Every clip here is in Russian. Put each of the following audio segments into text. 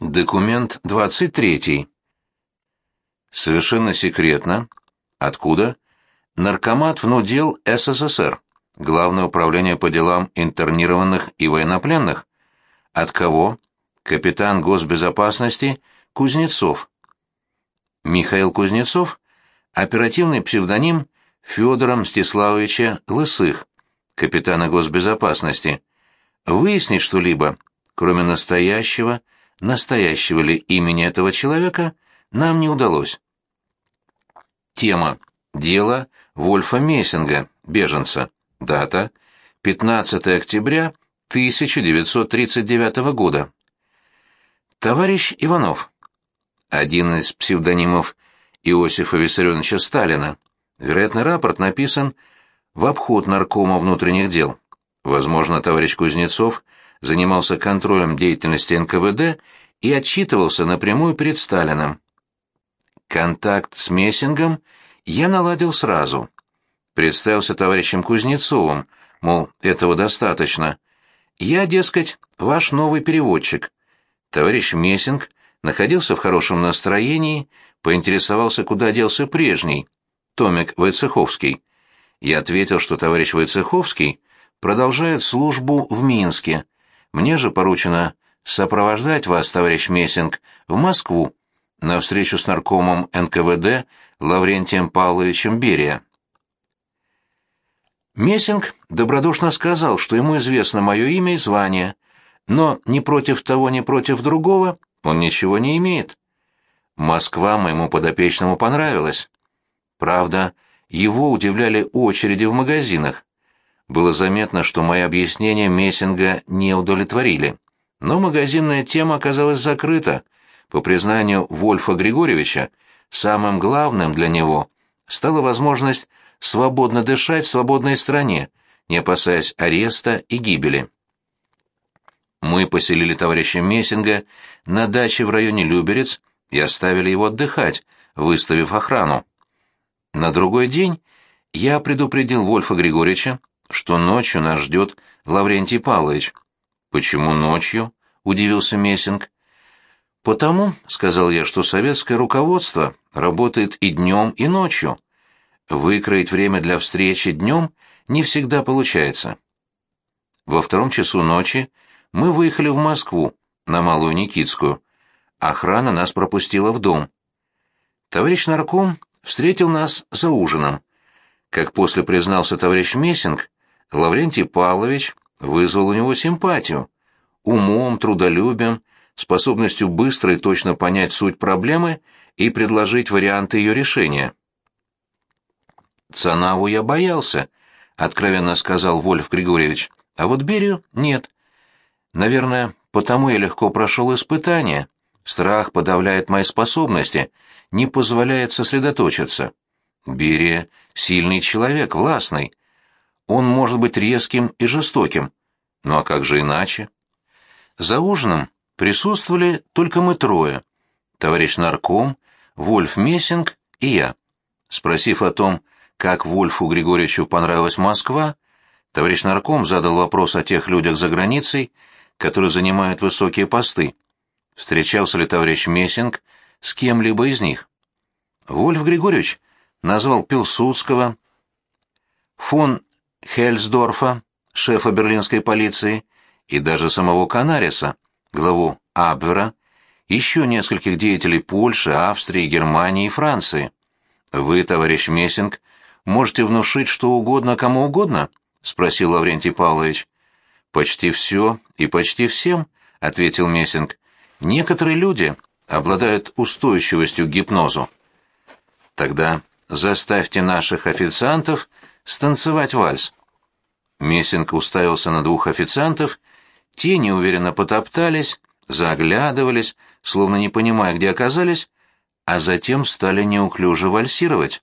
Документ 23. Совершенно секретно. Откуда? Наркомат внудел СССР. Главное управление по делам интернированных и военнопленных. От кого? Капитан госбезопасности Кузнецов. Михаил Кузнецов – оперативный псевдоним Федора Мстиславовича Лысых, капитана госбезопасности. Выяснить что-либо, кроме настоящего – настоящего ли имени этого человека, нам не удалось. Тема. Дело Вольфа Мессинга, беженца. Дата. 15 октября 1939 года. Товарищ Иванов. Один из псевдонимов Иосифа Виссарионовича Сталина. Вероятно, рапорт написан в обход наркома внутренних дел. Возможно, товарищ Кузнецов – занимался контролем деятельности НКВД и отчитывался напрямую перед Сталиным. Контакт с Мессингом я наладил сразу. Представился товарищем Кузнецовым, мол, этого достаточно. Я, дескать, ваш новый переводчик. Товарищ Мессинг находился в хорошем настроении, поинтересовался, куда делся прежний, Томик Войцеховский. Я ответил, что товарищ Войцеховский продолжает службу в Минске, мне же поручено сопровождать вас, товарищ Мессинг, в Москву на встречу с наркомом НКВД Лаврентием Павловичем Берия. Мессинг добродушно сказал, что ему известно мое имя и звание, но ни против того, ни против другого он ничего не имеет. Москва моему подопечному понравилась. Правда, его удивляли очереди в магазинах. Было заметно, что мои объяснения Мессинга не удовлетворили. Но магазинная тема оказалась закрыта. По признанию Вольфа Григорьевича, самым главным для него стала возможность свободно дышать в свободной стране, не опасаясь ареста и гибели. Мы поселили товарища Мессинга на даче в районе Люберец и оставили его отдыхать, выставив охрану. На другой день я предупредил Вольфа Григорьевича, что ночью нас ждет Лаврентий Павлович. «Почему ночью?» — удивился Мессинг. «Потому», — сказал я, — «что советское руководство работает и днем, и ночью. Выкроить время для встречи днем не всегда получается». Во втором часу ночи мы выехали в Москву, на Малую Никитскую. Охрана нас пропустила в дом. Товарищ нарком встретил нас за ужином. Как после признался товарищ Мессинг, Лаврентий Павлович вызвал у него симпатию. Умом, трудолюбием, способностью быстро и точно понять суть проблемы и предложить варианты ее решения. «Цанаву я боялся», — откровенно сказал Вольф Григорьевич, — «а вот Берию нет. Наверное, потому я легко прошел испытание. Страх подавляет мои способности, не позволяет сосредоточиться. Берия — сильный человек, властный, он может быть резким и жестоким. Ну а как же иначе? За ужином присутствовали только мы трое. Товарищ нарком, Вольф Мессинг и я. Спросив о том, как Вольфу Григорьевичу понравилась Москва, товарищ нарком задал вопрос о тех людях за границей, которые занимают высокие посты. Встречался ли товарищ Мессинг с кем-либо из них? Вольф Григорьевич назвал Пилсудского, фон Хельсдорфа, шефа берлинской полиции, и даже самого Канариса, главу Абвера, еще нескольких деятелей Польши, Австрии, Германии и Франции. Вы, товарищ Мессинг, можете внушить что угодно кому угодно? спросил Лаврентий Павлович. Почти все и почти всем, ответил Мессинг. Некоторые люди обладают устойчивостью к гипнозу. Тогда заставьте наших официантов станцевать вальс. Мессинг уставился на двух официантов, те неуверенно потоптались, заглядывались, словно не понимая, где оказались, а затем стали неуклюже вальсировать.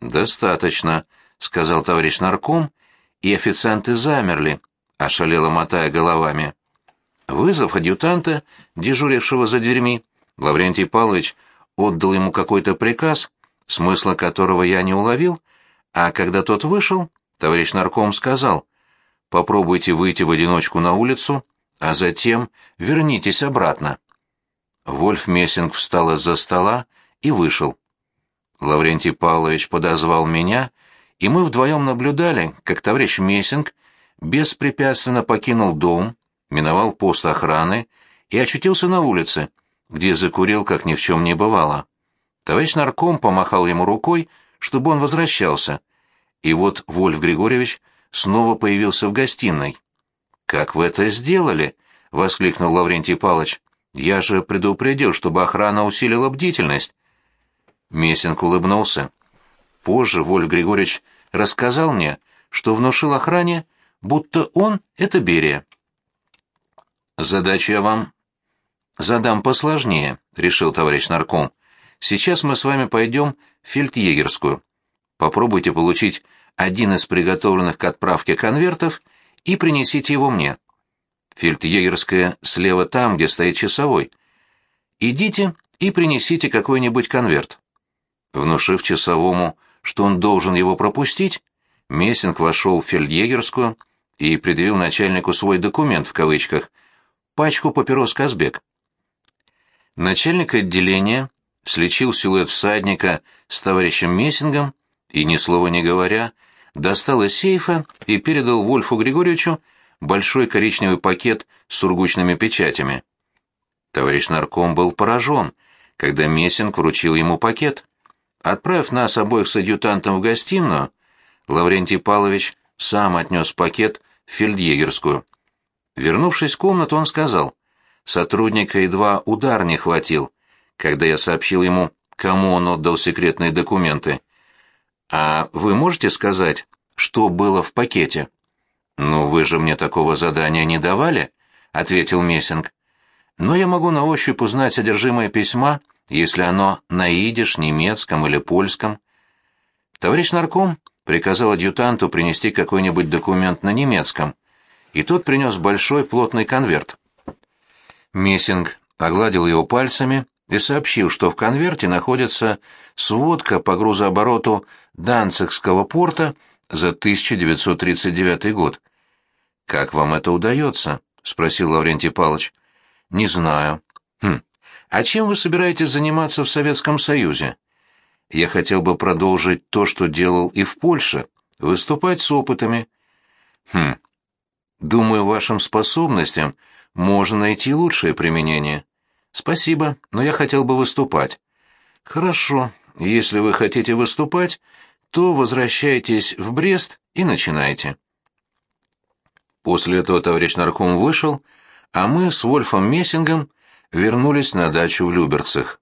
«Достаточно», — сказал товарищ нарком, и официанты замерли, ошалело мотая головами. Вызов адъютанта, дежурившего за дверьми, Лаврентий Павлович отдал ему какой-то приказ, смысла которого я не уловил, а когда тот вышел, товарищ нарком сказал, «Попробуйте выйти в одиночку на улицу, а затем вернитесь обратно». Вольф Мессинг встал из-за стола и вышел. Лаврентий Павлович подозвал меня, и мы вдвоем наблюдали, как товарищ Мессинг беспрепятственно покинул дом, миновал пост охраны и очутился на улице, где закурил, как ни в чем не бывало. Товарищ нарком помахал ему рукой, чтобы он возвращался, и вот Вольф Григорьевич снова появился в гостиной. «Как вы это сделали?» — воскликнул Лаврентий Палыч. «Я же предупредил, чтобы охрана усилила бдительность». Мессинг улыбнулся. Позже Вольф Григорьевич рассказал мне, что внушил охране, будто он — это Берия. «Задачу я вам задам посложнее», — решил товарищ нарком. «Сейчас мы с вами пойдем в фельдъегерскую. Попробуйте получить один из приготовленных к отправке конвертов и принесите его мне. Фельдъегерская слева там, где стоит часовой. Идите и принесите какой-нибудь конверт. Внушив часовому, что он должен его пропустить, Мессинг вошел в фельдъегерскую и предъявил начальнику свой документ в кавычках, пачку папирос «Казбек». Начальник отделения слечил силуэт всадника с товарищем Мессингом и, ни слова не говоря, достал из сейфа и передал Вольфу Григорьевичу большой коричневый пакет с сургучными печатями. Товарищ нарком был поражен, когда Мессинг вручил ему пакет. Отправив нас обоих с адъютантом в гостиную, Лаврентий Павлович сам отнес пакет в фельдъегерскую. Вернувшись в комнату, он сказал, сотрудника едва удар не хватил, когда я сообщил ему, кому он отдал секретные документы. «А вы можете сказать, что было в пакете?» «Ну, вы же мне такого задания не давали», — ответил Мессинг. «Но я могу на ощупь узнать содержимое письма, если оно на идиш, немецком или польском». Товарищ нарком приказал адъютанту принести какой-нибудь документ на немецком, и тот принес большой плотный конверт. Мессинг огладил его пальцами и сообщил, что в конверте находится сводка по грузообороту Данцигского порта за 1939 год. «Как вам это удается?» — спросил Лаврентий Павлович. «Не знаю». «Хм. А чем вы собираетесь заниматься в Советском Союзе?» «Я хотел бы продолжить то, что делал и в Польше, выступать с опытами». «Хм. Думаю, вашим способностям можно найти лучшее применение». «Спасибо, но я хотел бы выступать». «Хорошо. Если вы хотите выступать, то возвращайтесь в Брест и начинайте». После этого товарищ нарком вышел, а мы с Вольфом Мессингом вернулись на дачу в Люберцах.